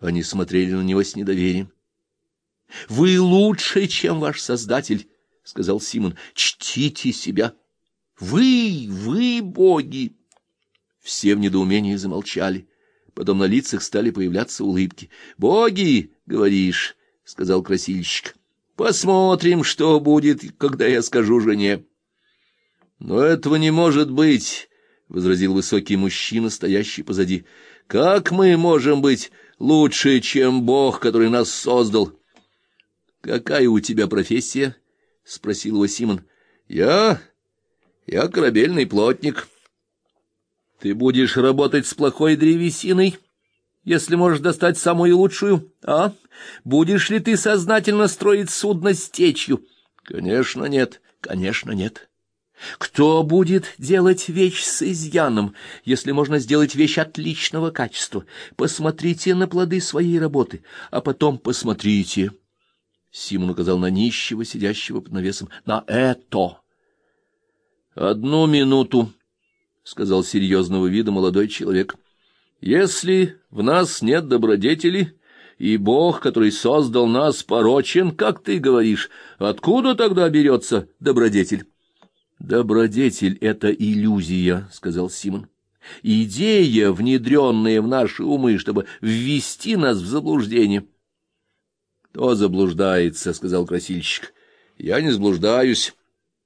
Они смотрели на него с недоверием. — Вы лучше, чем ваш Создатель, — сказал Симон. — Чтите себя. Вы, вы боги. Все в недоумении замолчали. Потом на лицах стали появляться улыбки. — Боги, говоришь, — сказал красильщик. — Посмотрим, что будет, когда я скажу жене. — Но этого не может быть, — возразил высокий мужчина, стоящий позади. — Как мы можем быть лучше, чем Бог, который нас создал? — Какая у тебя профессия? — спросил его Симон. — Я... я корабельный плотник. — Ты будешь работать с плохой древесиной? — если можешь достать самую лучшую, а? Будешь ли ты сознательно строить судно с течью? Конечно, нет, конечно, нет. Кто будет делать вещь с изъяном, если можно сделать вещь отличного качества? Посмотрите на плоды своей работы, а потом посмотрите. Симон указал на нищего, сидящего под навесом. На это. Одну минуту, сказал серьезного вида молодой человек. Если в нас нет добродетели, и Бог, который создал нас, порочен, как ты говоришь, откуда тогда берется добродетель? Добродетель — это иллюзия, — сказал Симон. Идея, внедренная в наши умы, чтобы ввести нас в заблуждение. — Кто заблуждается, — сказал красильщик. — Я не заблуждаюсь.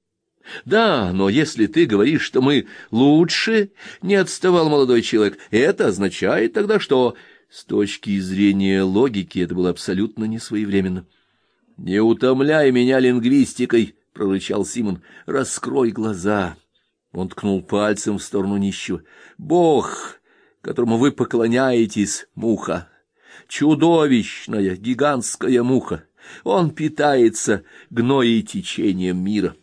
— Да, но если ты говоришь, что мы лучше, — не отставал молодой человек, — это означает тогда, что... С точки зрения логики это было абсолютно несвоевременно. — Не утомляй меня лингвистикой, —— прорычал Симон. — Раскрой глаза! Он ткнул пальцем в сторону нищего. — Бог, которому вы поклоняетесь, муха! Чудовищная, гигантская муха! Он питается гноей течением мира.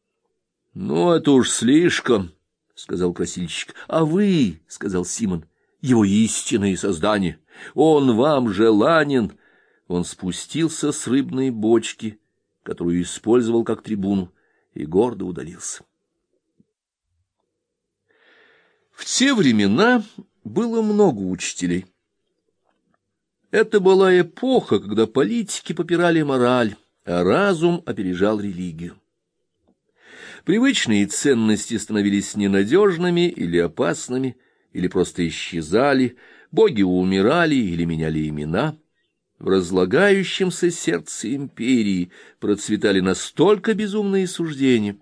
— Ну, это уж слишком, — сказал красильщик. — А вы, — сказал Симон, — его истинные создания. Он вам желанен. Он спустился с рыбной бочки — которую использовал как трибуну, и гордо удалился. В те времена было много учителей. Это была эпоха, когда политики попирали мораль, а разум опережал религию. Привычные ценности становились ненадежными или опасными, или просто исчезали, боги умирали или меняли имена — в разлагающемся сердце империи процветали настолько безумные суждения,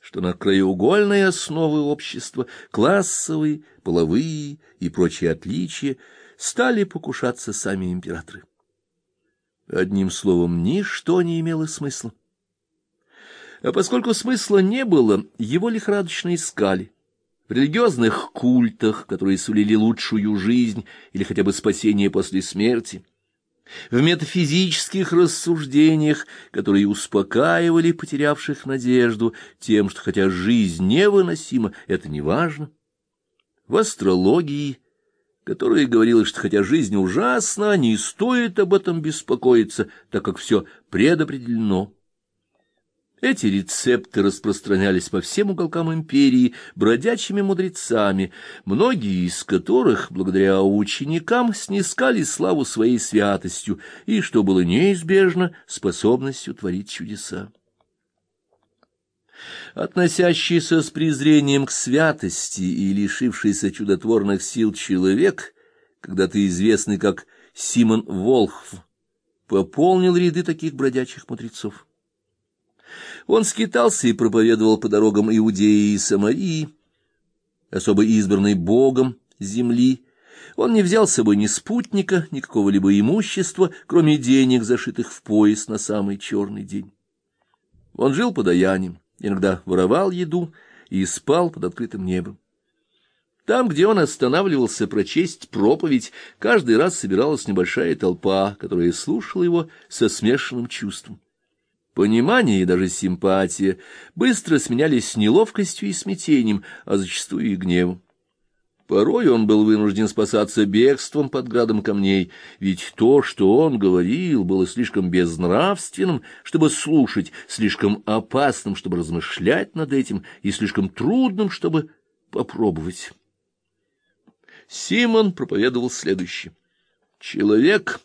что на краеугольные основы общества, классовые, половые и прочие отличия, стали покушаться сами императоры. Одним словом, ничто не имело смысла. А поскольку смысла не было, его лихорадочно искали. В религиозных культах, которые сулили лучшую жизнь или хотя бы спасение после смерти – в метафизических рассуждениях, которые успокаивали потерявших надежду тем, что хотя жизнь невыносима, это не важно, в астрологии, которая говорила, что хотя жизнь ужасна, не стоит об этом беспокоиться, так как все предопределено. Эти рецепты распространялись по всем уголкам империи бродячими мудрецами, многие из которых, благодаря ученикам, снискали славу своей святостью и, что было неизбежно, способностью творить чудеса. Относящийся с презрением к святости и лишившийся чудотворных сил человек, когда-то известный как Симон Волхв, пополнил ряды таких бродячих мудрецов. Он скитался и проповедовал по дорогам Иудеи и Самарии, особо избранный Богом земли. Он не взял с собой ни спутника, ни какого-либо имущества, кроме денег, зашитых в пояс на самый черный день. Он жил подаянием, иногда воровал еду и спал под открытым небом. Там, где он останавливался прочесть проповедь, каждый раз собиралась небольшая толпа, которая слушала его со смешанным чувством. Понимание и даже симпатия быстро сменялись неловкостью и смятением, а зачастую и гневом. Порой он был вынужден спасаться бегством под градом камней, ведь то, что он говорил, было слишком безнравственным, чтобы слушать, слишком опасным, чтобы размышлять над этим, и слишком трудным, чтобы попробовать. Симон проповедовал следующее. Человек